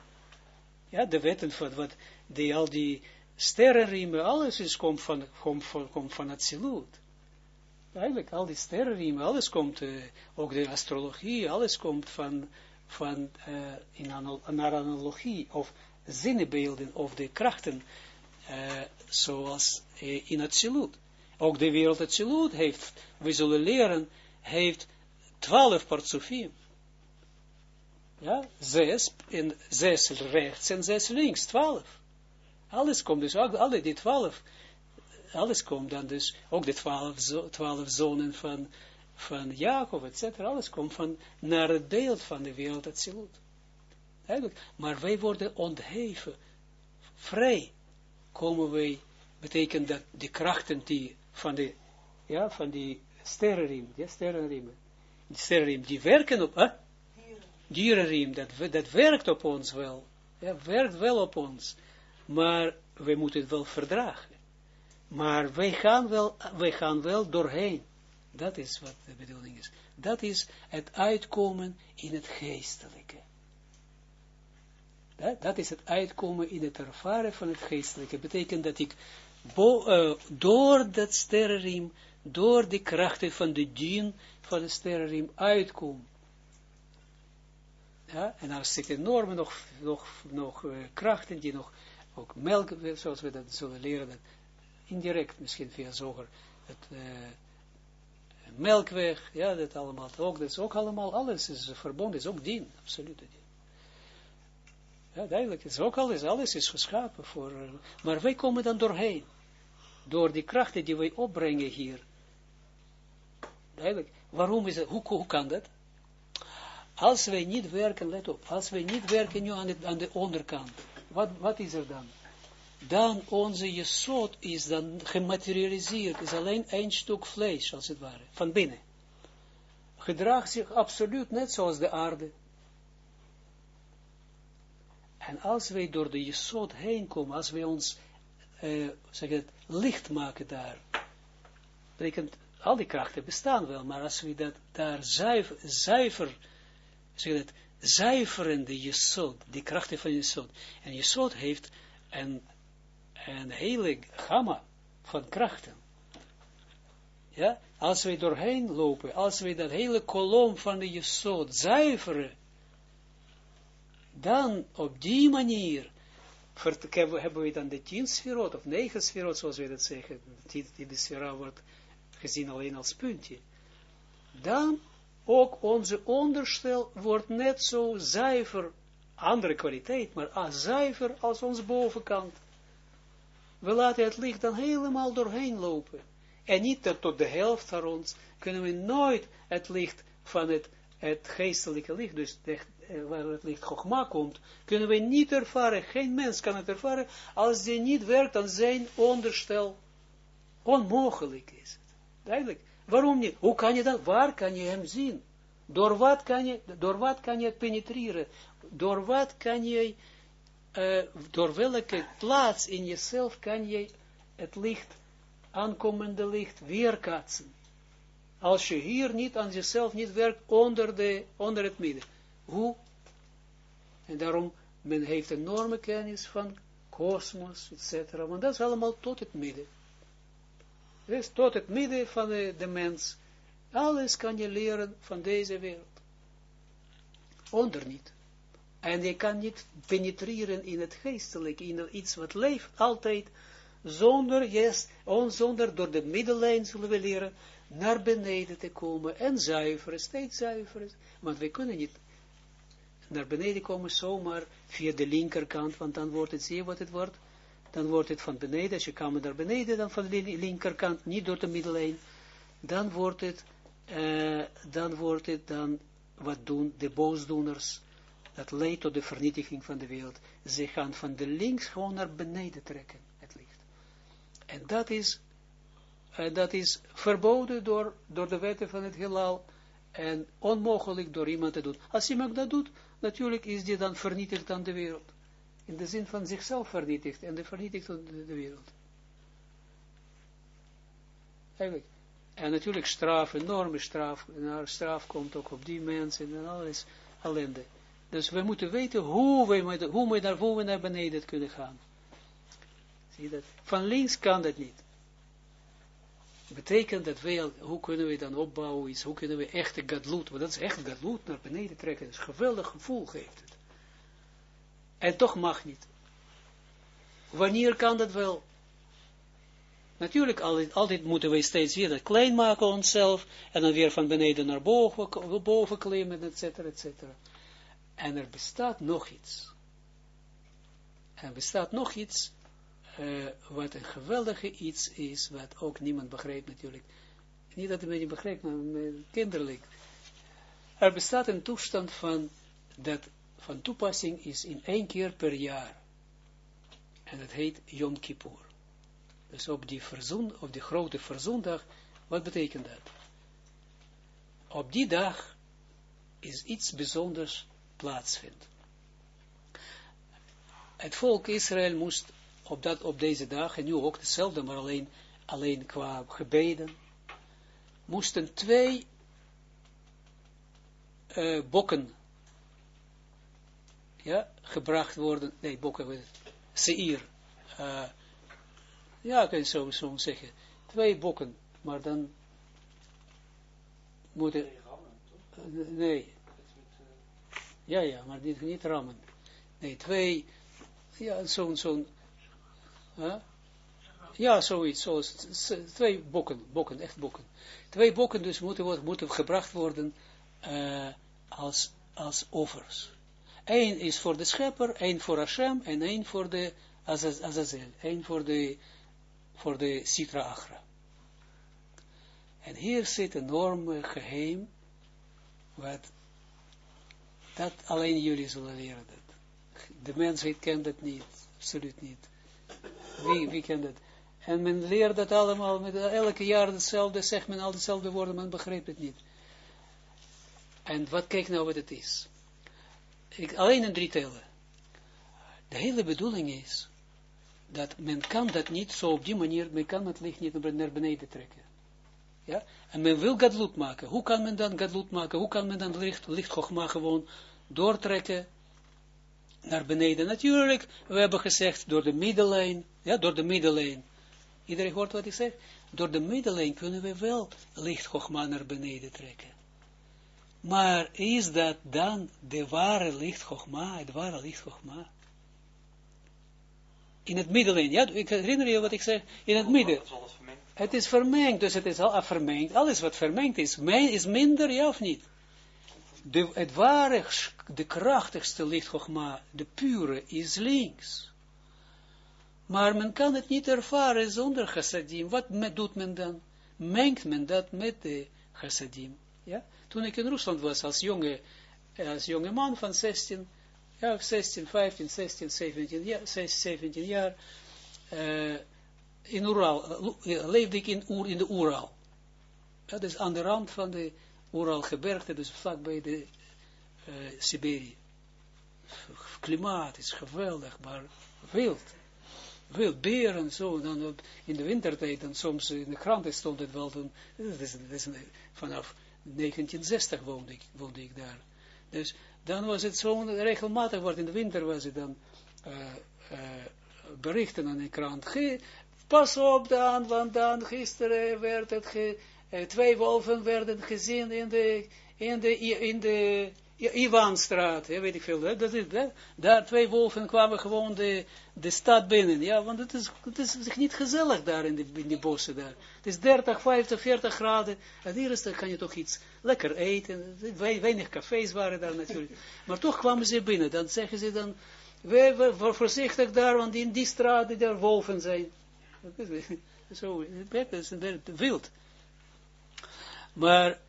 Ja, de wetten van wat, die, al die sterrenriemen, alles is, komt van, komt, komt van het siloed. Eigenlijk, al die sterrenriemen, alles komt, uh, ook de astrologie, alles komt van, van uh, in anal naar analogie of zinnebeelden of de krachten uh, zoals in het siloed. Ook de wereld het siloed heeft, we zullen leren, heeft twaalf partsofiem. Ja, zes, en zes rechts en zes links, twaalf. Alles komt dus, alle die twaalf, alles komt dan dus, ook de twaalf, twaalf zonen van, van Jacob, etc. Alles komt van, naar het beeld van de wereld absoluut. Eigenlijk. Maar wij worden ontheven, vrij komen wij, betekent dat de krachten die van de, ja, van die sterrenriem, ja, sterrenriemen, die sterrenriem, die werken op, hè? Dierenriem, dat, dat werkt op ons wel, ja, werkt wel op ons, maar wij moeten het wel verdragen. Maar wij gaan wel, wij gaan wel doorheen. Dat is wat de bedoeling is. Dat is het uitkomen in het geestelijke. Dat, dat is het uitkomen in het ervaren van het geestelijke. betekent dat ik uh, door dat sterrenriem, door de krachten van de dien van de sterrenriem uitkom. Ja, en daar zitten enorme nog, nog, nog uh, krachten die nog, ook melk, zoals we dat zullen leren, indirect misschien via zoger, het uh, melkweg, ja, dat allemaal, ook, dat is ook allemaal, alles is verbonden, is ook dien, absoluut dien. Ja, duidelijk, is ook alles, alles is geschapen voor, uh, maar wij komen dan doorheen, door die krachten die wij opbrengen hier. Duidelijk, waarom is het, hoe, hoe kan dat? Als wij niet werken, let op, als wij niet werken nu aan de, aan de onderkant, wat, wat is er dan? Dan onze jesot is dan gematerialiseerd, is alleen één stuk vlees, als het ware, van binnen. Gedraagt zich absoluut net zoals de aarde. En als wij door de jesot heen komen, als wij ons, uh, zeg het, licht maken daar, betekent, al die krachten bestaan wel, maar als we dat daar zuiver, zuiver zeg het, zuiverende jesot, die krachten van jesot. En jesot heeft een, een hele gamma van krachten. Ja, als wij doorheen lopen, als wij dat hele kolom van de jesot zuiveren, dan op die manier hebben we dan de tien sferot, of negen sferot, zoals we dat zeggen, die, die de sfera wordt gezien alleen als puntje. Dan ook onze onderstel wordt net zo zuiver, andere kwaliteit, maar zuiver als onze bovenkant. We laten het licht dan helemaal doorheen lopen. En niet dat tot de helft van ons kunnen we nooit het licht van het, het geestelijke licht, dus de, eh, waar het licht Chogma komt, kunnen we niet ervaren, geen mens kan het ervaren, als die niet werkt aan zijn onderstel. Onmogelijk is het. Duidelijk. Waarom niet? Hoe kan je dat? Waar kan je hem zien? Door wat kan je, door wat kan je penetreren? Door wat kan je, uh, door welke plaats in jezelf kan je het licht, aankomende licht, weerkaatsen? Als je hier niet aan jezelf niet werkt onder, de, onder het midden. Hoe? En daarom, men heeft enorme kennis van kosmos, etc. Want dat is allemaal tot het midden. Dus tot het midden van de, de mens. Alles kan je leren van deze wereld. Onder niet. En je kan niet penetreren in het geestelijke, in iets wat leeft altijd, zonder, yes, zonder door de middellijn zullen we leren, naar beneden te komen en zuiveren, steeds zuiveren. Want we kunnen niet naar beneden komen zomaar via de linkerkant, want dan wordt het, zie je wat het wordt? dan wordt het van beneden, als je komt naar beneden, dan van de linkerkant, niet door de middellijn, dan wordt het, uh, dan wordt het dan, wat doen de boosdoeners, dat leidt tot de vernietiging van de wereld. Ze gaan van de links gewoon naar beneden trekken, het licht. En dat is, uh, dat is verboden door, door de wetten van het heelal, en onmogelijk door iemand te doen. Als iemand dat doet, natuurlijk is die dan vernietigd aan de wereld in de zin van zichzelf vernietigt en de vernietigt de, de wereld. Eigenlijk. En natuurlijk straf, enorme straf, en straf komt ook op die mensen en alles ellende. Dus we moeten weten hoe we, hoe we, naar, we naar beneden kunnen gaan. Zie dat? Van links kan dat niet. Betekent dat wij, hoe kunnen we dan opbouwen is, hoe kunnen we echte gadloed, want dat is echt gadloed naar beneden trekken, dat is een geweldig gevoel geeft het. En toch mag niet. Wanneer kan dat wel? Natuurlijk, altijd, altijd moeten wij steeds weer dat klein maken onszelf, en dan weer van beneden naar boven, boven klimmen, et cetera, et cetera. En er bestaat nog iets. Er bestaat nog iets, uh, wat een geweldige iets is, wat ook niemand begrijpt natuurlijk. Niet dat men niet begrijpt, maar kinderlijk. Er bestaat een toestand van dat van toepassing is in één keer per jaar. En dat heet Yom Kippur. Dus op die, verzoen, op die grote verzoendag, wat betekent dat? Op die dag is iets bijzonders plaatsvindt. Het volk Israël moest op, dat, op deze dag, en nu ook hetzelfde, maar alleen, alleen qua gebeden, moesten twee uh, bokken ja, gebracht worden, nee, bokken, seir, uh, ja, kan je zo, zo zeggen, twee bokken, maar dan moeten, nee, ja, ja, maar niet, niet rammen, nee, twee, ja, zo'n, zo'n, uh, ja, zoiets, zoals twee bokken, bokken, echt bokken. Twee bokken dus moeten, moeten gebracht worden uh, als, als offers. Eén is voor de schepper, één voor Hashem en één voor de Azazel. Eén voor de, voor de Sitra Achra. En hier zit een enorm geheim, wat dat alleen jullie zullen leren. Dat. De mensheid kent het niet, absoluut niet. Wie, wie kent het? En men leert dat allemaal, met elke jaar hetzelfde, zegt men al dezelfde woorden, men begrijpt het niet. En wat, kijk nou wat het is. Ik, alleen in drie tellen. De hele bedoeling is, dat men kan dat niet zo op die manier, men kan het licht niet naar beneden trekken. Ja? En men wil gadlut maken. Hoe kan men dan gadlut maken? Hoe kan men dan licht, licht gewoon doortrekken naar beneden? Natuurlijk, we hebben gezegd, door de middellijn, ja, door de middellijn. Iedereen hoort wat ik zeg? Door de middellijn kunnen we wel licht naar beneden trekken. Maar is dat dan de ware licht het ware licht? In het midden, ja, ik herinner je wat ik zeg, in het midden. Het is vermengd, dus het is al vermengd. Alles wat vermengd is, is minder, ja of niet? De, het ware, de krachtigste licht Chogma, de pure, is links. Maar men kan het niet ervaren zonder chassadim. Wat doet men dan? Mengt men dat met de chassadim. Ja? Toen ik in Rusland was, als jonge, als jonge man van 16, ja, 16, 15, 16, 17 jaar, 17 jaar in Ural, uh, leefde ik in, in de Ural. Dat is aan de rand van de Uralgebergte, dus vlakbij de uh, Siberië. Klimaat is geweldig, maar wild. Wild beren, zo, dan in de wintertijd, dan soms in de kranten stond het wel, dan, dat is vanaf 1960 woonde ik, woonde ik daar. Dus dan was het zo regelmatig, wat in de winter was het dan uh, uh, berichten aan de krant. Ge, pas op dan, want dan gisteren werd het, ge, uh, twee wolven werden gezien in de, in de, in de Ivanstraat, ja, weet ik veel, hè, dat is, daar twee wolven kwamen gewoon de, de stad binnen, ja, want het is, het is niet gezellig daar in, de, in die bossen daar. Het is 30, 50, 40 graden, en hier is, kan je toch iets lekker eten, weinig cafés waren daar natuurlijk, maar toch kwamen ze binnen, dan zeggen ze dan, wij, voorzichtig daar, want in die straat daar wolven zijn. Zo, het is wild. Maar,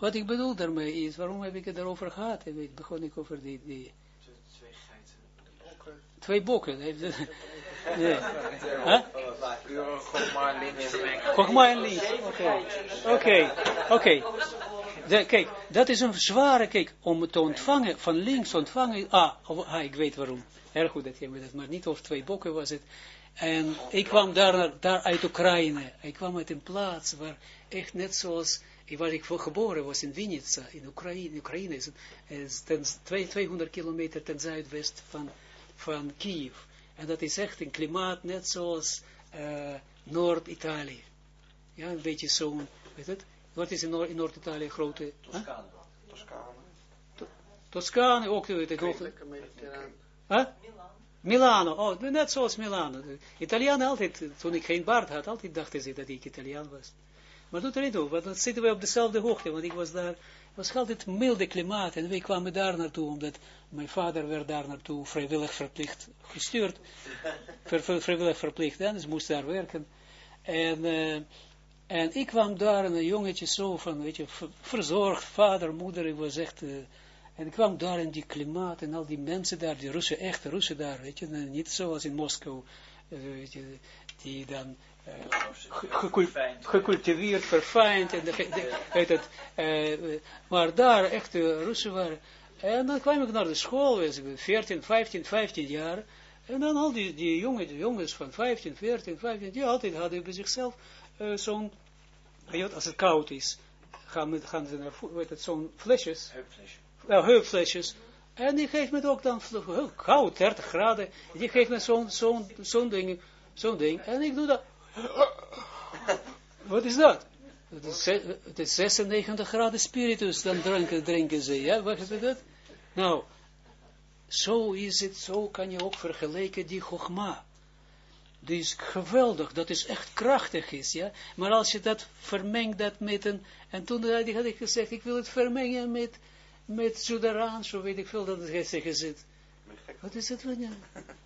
wat ik bedoel daarmee is, waarom heb ik het erover gehad? Ik begon ik over die... die twee geiten. Twee bokken. nee. Huh? Gogma en links. Oké. Oké. Oké. Kijk, dat is een zware, kijk, om te ontvangen, van links ontvangen, ah, ah ik weet waarom. Erg goed dat je me dat, maar niet over twee bokken was het. En ik kwam daar, daar uit Oekraïne. Ik kwam uit een plaats waar echt net zoals waar ik voor geboren was, in Vinitsa, in Oekraïne, Oekraïne is, is ten, 200 kilometer ten zuidwest van, van Kiev. En dat is echt een klimaat net zoals uh, Noord-Italië. Ja, een beetje zo'n, weet het? Wat is in Noord-Italië grote? Toscane. Toscane. Toscane, ook, weet ik, ook. Huh? Milano, oh, net zoals Milano. Italianen altijd, toen ik geen baard had, altijd dachten ze dat ik Italiaan was. Maar doet er niet toe, want dan zitten we op dezelfde hoogte, want ik was daar, het was altijd milde klimaat, en wij kwamen daar naartoe, omdat mijn vader werd daar naartoe vrijwillig verplicht gestuurd, vrijwillig verplicht, en dus moest daar werken, en, uh, en ik kwam daar, en een jongetje zo van, weet je, verzorgd, vader, moeder, ik was echt, uh, en ik kwam daar in die klimaat, en al die mensen daar, die Russen, echte Russen daar, weet je, niet zoals in Moskou, uh, weet je, die dan gecultiveerd, verfijnd, en de, de, het, uh, maar daar echt uh, Russen waren. En dan kwam ik naar de school, was ik 14, 15, 15 jaar, en dan al die, die jongen, jongens van 15, 14, 15, die altijd hadden bij zichzelf uh, zo'n, als het koud is, gaan, gaan ze naar, weet het, zo'n flesjes, heupflesjes, nou, heupflesjes, En die geeft me ook dan heel koud, 30 graden. Die geeft me zo'n zo'n zo'n ding, zo'n ding. En ik doe dat. Wat is dat? Het is, ze- het is 96 graden spiritus, dan drinken, drinken ze. Ja, wat is dat? Nou, zo is het, zo kan je ook vergelijken die Chogma. Die is geweldig, dat is echt krachtig is, ja. Maar als je dat vermengt dat met een, en toen ik, had ik gezegd, ik wil het vermengen met, met Sudaraan, zo weet ik veel dat het zeggen zit. Wat is het?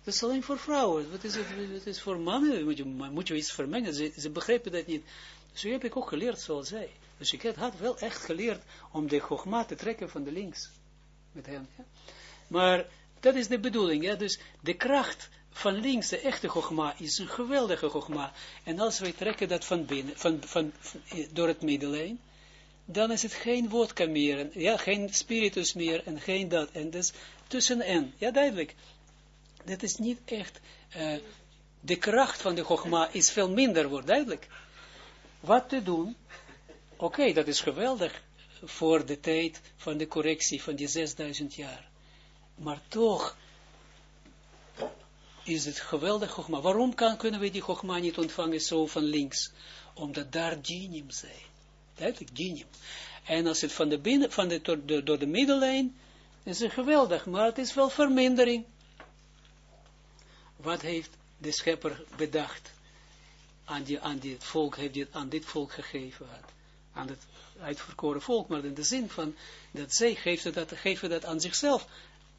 Dat is alleen voor vrouwen. Wat is het? Het is voor mannen. Moet je, moet je iets vermengen. Ze, ze begrijpen dat niet. Dus heb ik ook geleerd zoals zij. Dus ik had, wel echt geleerd om de gogma te trekken van de links. Met. Ja? Maar dat is de bedoeling. Ja? Dus de kracht van links, de echte gogma, is een geweldige gogma. En als wij trekken dat van binnen, van, van, door het middellijn, dan is het geen wodka meer, en, ja, geen spiritus meer, en geen dat, en dus tussen en, ja duidelijk, dat is niet echt, eh, de kracht van de Chogma is veel minder, wordt duidelijk. Wat te doen, oké, dat is geweldig, voor de tijd van de correctie van die 6000 jaar, maar toch, is het geweldig Chogma. Waarom kan, kunnen we die Chogma niet ontvangen zo van links? Omdat daar genium zijn. Duidelijk, genium. En als het van de binnen, van de, door, de, door de middellijn, is het geweldig, maar het is wel vermindering. Wat heeft de schepper bedacht? Aan, die, aan dit volk, heeft aan dit volk gegeven had. Aan het uitverkoren volk, maar in de zin van, dat zij geven dat, geven dat aan zichzelf,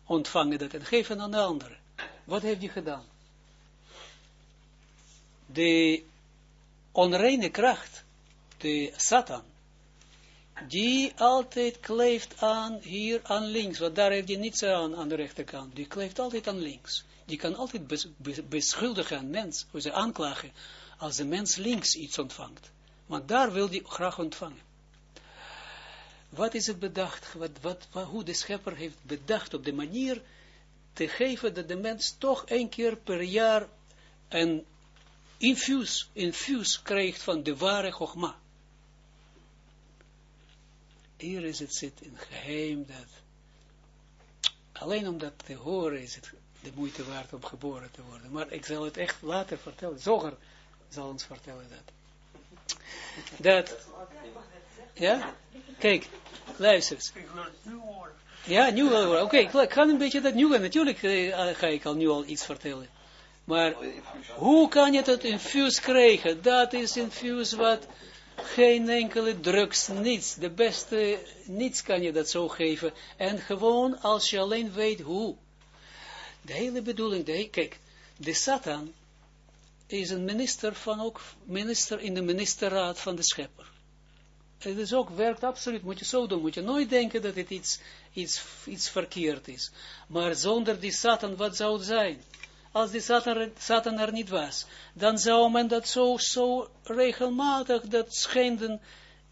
ontvangen dat en geven aan de anderen. Wat heeft hij gedaan? De onreine kracht, de Satan, die altijd kleeft aan, hier aan links, want daar heeft hij niets aan, aan de rechterkant, die kleeft altijd aan links. Die kan altijd bes, bes- beschuldigen aan mens, hoe ze aanklagen, als de mens links iets ontvangt. Want daar wil hij graag ontvangen. Wat is het bedacht, wat, wat, hoe de schepper heeft bedacht op de manier te geven dat de mens toch één keer per jaar een infuus, infuus krijgt van de ware Chogma. Hier is het zit in geheim dat alleen om dat te horen is het de moeite waard om geboren te worden. Maar ik zal het echt later vertellen. Zoger zal ons vertellen dat. Dat, ja, kijk, luister eens. Ja, nu wel. Oké, okay, ik ga een beetje dat nu. Natuurlijk eh, ga ik al nu al iets vertellen. Maar hoe kan je dat infuus krijgen? Dat is infuus wat geen enkele drugs, niets. De beste, niets kan je dat zo geven. En gewoon als je alleen weet hoe. De hele bedoeling, de, kijk, de Satan is een minister van ook, minister in de ministerraad van de schepper. Het is ook, werkt absoluut, moet je zo doen, moet je nooit denken dat het iets, iets, iets verkeerd is. Maar zonder die Satan, wat zou het zijn? Als die Satan, Satan er niet was, dan zou men dat zo, zo regelmatig, dat schenden,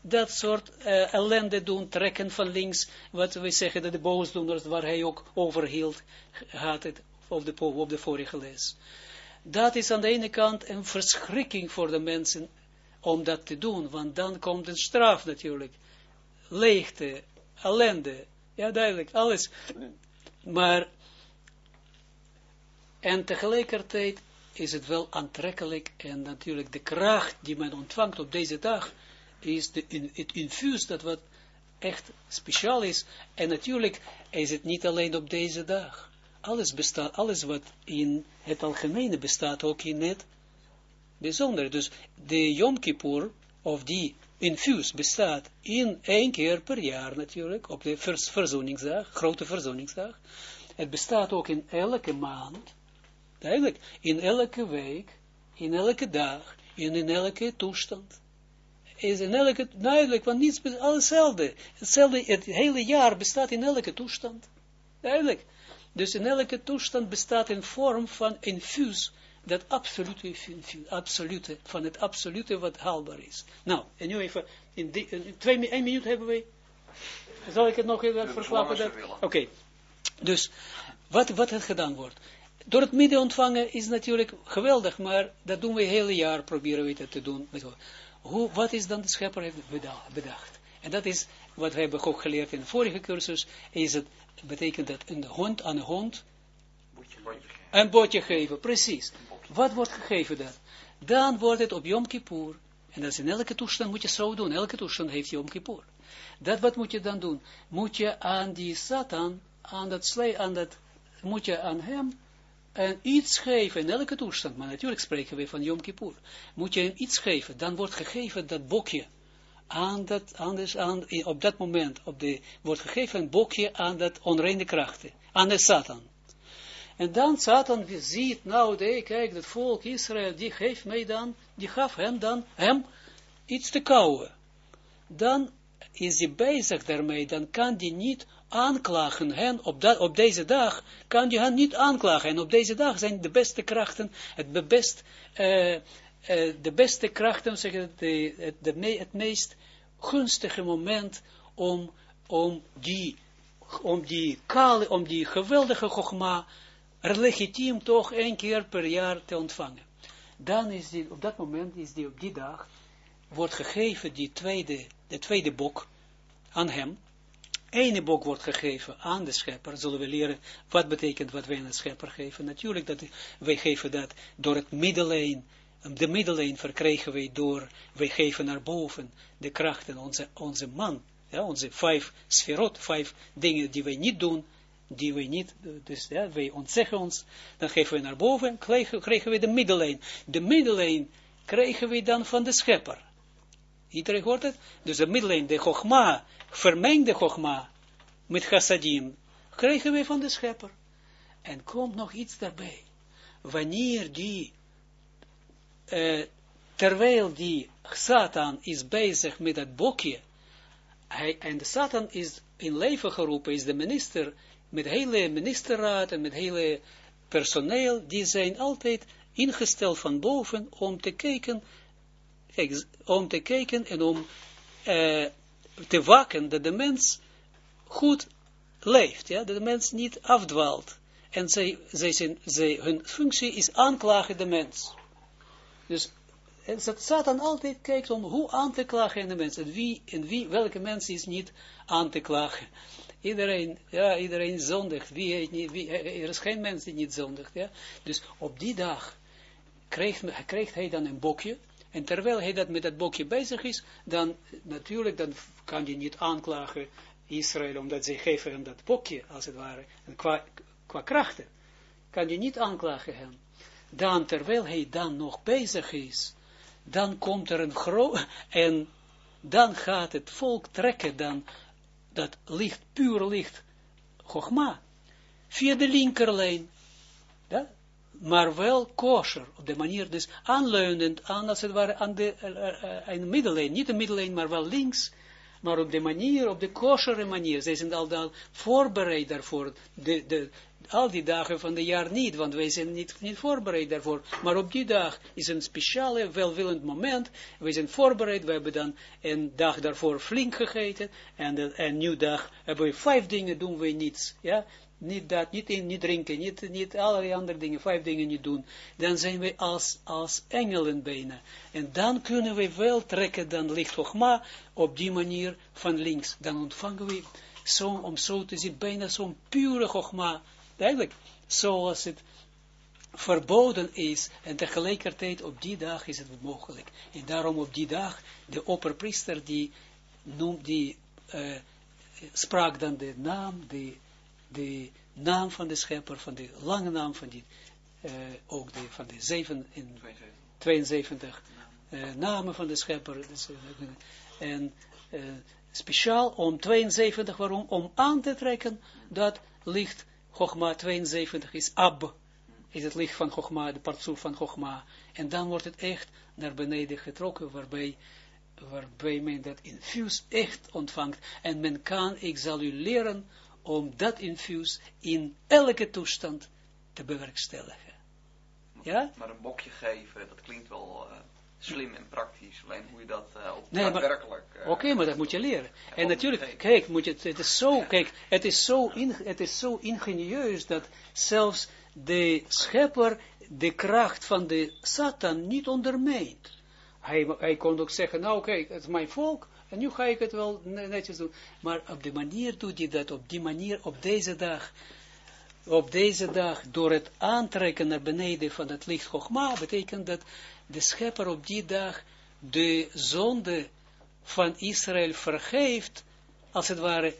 dat soort uh, ellende doen, trekken van links, wat we zeggen, dat de boosdoeners, waar hij ook overhield, had het op de, op de vorige les. Dat is aan de ene kant een verschrikking voor de mensen, om dat te doen, want dan komt een straf natuurlijk. Leegte, ellende, ja duidelijk, alles. Maar, en tegelijkertijd is het wel aantrekkelijk en natuurlijk de kracht die men ontvangt op deze dag, is het infuus dat wat echt speciaal is. En natuurlijk is het niet alleen op deze dag. Alles bestaat, alles wat in het algemene bestaat ook in het bijzonder. Dus de Yom Kippur, of die infuus, bestaat in één keer per jaar natuurlijk, op de vers, verzoeningsdag, grote verzoeningsdag. Het bestaat ook in elke maand, duidelijk, in elke week, in elke dag, en in elke toestand. Is in elke, duidelijk, want niets, alles hetzelfde. Hetzelfde, het hele jaar bestaat in elke toestand. Duidelijk. Dus in elke toestand bestaat een vorm van infuus, dat absolute, absolute, van het absolute wat haalbaar is. Nou, en nu even, in, die, in twee, één minuut hebben we, zal ik het nog even verklappen? Oké, okay. dus, wat, wat het gedaan wordt. Door het midden ontvangen is natuurlijk geweldig, maar dat doen we het hele jaar, proberen we dat te doen. Hoe, wat is dan de schepper heeft bedacht? En dat is wat we hebben ook geleerd in de vorige cursus, is het, betekent dat een hond aan een hond een botje geven, precies. Wat wordt gegeven dan? Dan wordt het op Yom Kippur, en dat is in elke toestand moet je zo doen, elke toestand heeft Yom Kippur. Dat wat moet je dan doen? Moet je aan die Satan, aan dat slee, aan dat, moet je aan hem en iets geven in elke toestand, maar natuurlijk spreken we van Yom Kippur, moet je hem iets geven, dan wordt gegeven dat bokje, aan dat, anders aan, op dat moment, op de, wordt gegeven een bokje aan dat onreine krachten, aan de Satan. En dan Satan ziet, nou, de, kijk, dat volk Israël, die geeft mij dan, die gaf hem dan, hem, iets te kauwen. Dan is hij bezig daarmee, dan kan hij niet aanklagen hen op, op deze dag, kan je hen niet aanklagen. En op deze dag zijn de beste krachten, het, best, uh, uh, de beste krachten, zeg het, de, het meest gunstige moment om, om die, om die kale, om die geweldige gogma, legitiem toch één keer per jaar te ontvangen. Dan is die, op dat moment is die op die dag, wordt gegeven die tweede, de tweede boek aan hem, ene boek wordt gegeven aan de schepper, zullen we leren wat betekent wat wij aan de schepper geven. Natuurlijk, dat wij geven dat door het middellijn, de middellijn verkrijgen wij door, wij geven naar boven de krachten, onze, onze man, ja, onze vijf sferot, vijf dingen die wij niet doen, die wij niet, dus ja, wij ontzeggen ons, dan geven we naar boven, krijgen, we de middellijn. De middellijn krijgen we dan van de schepper. Iedereen hoort het? Dus de middellijn, de chogma, vermengde chogma, met chassadim, krijgen we van de schepper. En komt nog iets daarbij. Wanneer die, uh, terwijl die Satan is bezig met dat bokje, hij, en de Satan is in leven geroepen, is de minister, met hele ministerraad en met hele personeel, die zijn altijd ingesteld van boven om te kijken, om te kijken en om uh, te waken dat de mens goed leeft, ja, dat de mens niet afdwaalt. En zij, zij zijn, zij, hun functie is aanklagen de mens. Dus dat Satan altijd kijkt om hoe aan te klagen in de mens. En wie, en wie, welke mens is niet aan te klagen. Iedereen, ja, iedereen zondigt. Wie niet, wie, er is geen mens die niet zondigt. Ja? Dus op die dag krijgt, krijgt hij dan een bokje. En terwijl hij dat met dat bokje bezig is, dan natuurlijk dan kan hij niet aanklagen Israël, omdat zij geven hem dat bokje, als het ware, qua, krachten, kan je niet aanklagen hem. Dan, terwijl hij dan nog bezig is, dan komt er een groot, en dan gaat het volk trekken dan dat licht, puur licht, Chogma, via de linkerlijn, ja? Maar wel kosher, op de manier dus aanleunend aan, als het ware, aan de uh, uh, niet de middellijn, maar wel links, maar op de manier, op de kosher manier, zij zijn al dan voorbereid daarvoor, de, de, al die dagen van het jaar niet, want wij zijn niet, niet voorbereid daarvoor. Maar op die dag is een speciale, welwillend moment. Wij zijn voorbereid, we hebben dan een dag daarvoor flink gegeten. En een nieuwe dag hebben we vijf dingen, doen we niets. Ja, niet dat, niet, in, niet drinken, niet, niet allerlei andere dingen, vijf dingen niet doen. Dan zijn we als, als engelen bijna. En dan kunnen we wel trekken, dan ligt Chogma op die manier van links. Dan ontvangen we, zo, om zo te zien, bijna zo'n pure Chogma Eigenlijk, zoals het verboden is, en tegelijkertijd op die dag is het mogelijk. En daarom op die dag, de opperpriester die noemt, die uh, sprak dan de naam, de, de naam van de schepper, van de lange naam van die, uh, ook de, van de zeven in 72 uh, namen van de schepper. Dus, en speciaal om 72, waarom? Om aan te trekken dat licht Chogma 72 is Ab, is het licht van Chogma, de partsoef van Chogma. En dan wordt het echt naar beneden getrokken, waarbij, waarbij men dat infus echt ontvangt. En men kan, ik zal u leren, om dat infus in elke toestand te bewerkstelligen. Ja? Maar een bokje geven, dat klinkt wel... Uh slim en praktisch. Alleen hoe je dat uh, op nee, werkelijk... Uh, Oké, maar dat moet je leren. En natuurlijk, kijk, moet je, het, is zo, kijk, het is zo, in, het is zo ingenieus dat zelfs de schepper de kracht van de Satan niet ondermijnt. Hij, hij kon ook zeggen, nou kijk, het is mijn volk, En nu ga ik het wel netjes doen. Maar op die manier doet hij dat, op die manier, op deze dag, op deze dag, door het aantrekken naar beneden van het licht Chogma, betekent dat de schepper op die dag de zonde van Israël vergeeft, als het ware,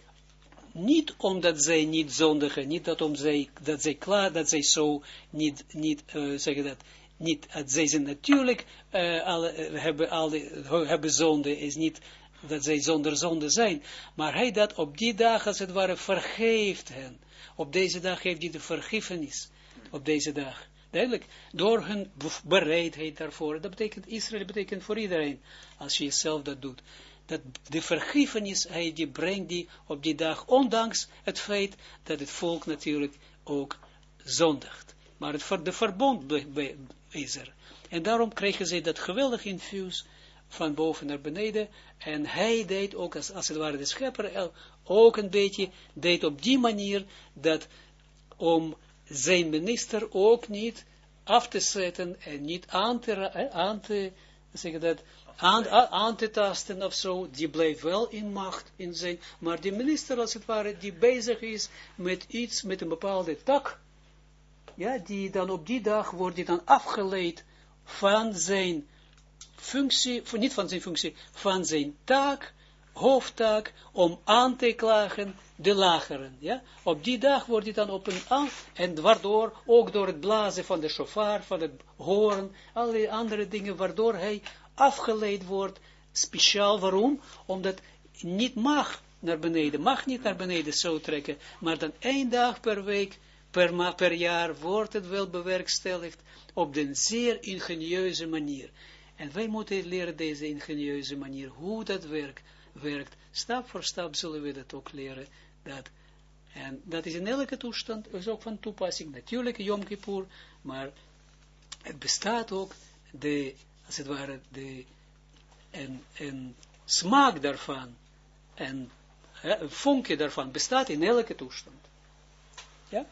niet omdat zij niet zondigen, niet dat, om zij, dat zij klaar, dat zij zo niet, niet uh, zeggen dat, niet, dat zij zijn natuurlijk uh, alle, uh, hebben, alle, hebben zonde, is niet dat zij zonder zonde zijn, maar hij dat op die dag, als het ware, vergeeft hen. Op deze dag heeft hij de vergiffenis, op deze dag. Duidelijk, door hun bereidheid daarvoor. Dat betekent, Israël betekent voor iedereen, als je zelf dat doet dat de vergiffenis, hij die brengt die op die dag, ondanks het feit dat het volk natuurlijk ook zondigt. Maar het, de verbond is er. En daarom kregen zij dat geweldig infuus van boven naar beneden. En hij deed ook, als, als het ware de schepper, ook een beetje, deed op die manier, dat om zijn minister ook niet af te zetten en niet aan te, aan te zeg dat, aan, aan te tasten of zo, die blijft wel in macht in zijn, maar die minister als het ware, die bezig is met iets, met een bepaalde tak, ja, die dan op die dag wordt die dan afgeleid van zijn functie, niet van zijn functie, van zijn taak, hoofdtaak, om aan te klagen de lageren, ja. Op die dag wordt hij dan op een aan, en waardoor, ook door het blazen van de shofar, van het horen, alle andere dingen, waardoor hij afgeleid wordt, speciaal waarom? Omdat niet mag naar beneden, mag niet naar beneden zo trekken, maar dan één dag per week, per, per jaar, wordt het wel bewerkstelligd op een zeer ingenieuze manier. En wij moeten leren deze ingenieuze manier, hoe dat werkt, werkt. Stap voor stap zullen we dat ook leren. Dat, en dat is in elke toestand, is ook van toepassing, natuurlijk Yom Kippur, maar het bestaat ook de als het ware, de, en, en smaak daarvan, en een vonkje daarvan bestaat in elke toestand. Ja?